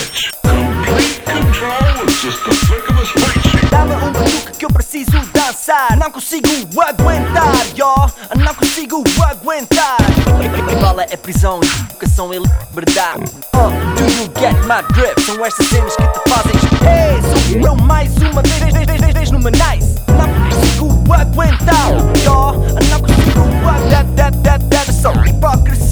switch. Complete control just the flick of a switch. Dá-me um batuque que eu preciso dançar. Não consigo aguentar, yo. Não consigo aguentar. Bala é prisão, educação é liberdade. Oh, do you get my drift? São estas cenas que te fazem. Hey, sou eu mais uma vez, vez, vez, vez, vez numa nice. Não consigo aguentar, yo. Não consigo aguentar. That, that, that, that, só hipócrisia.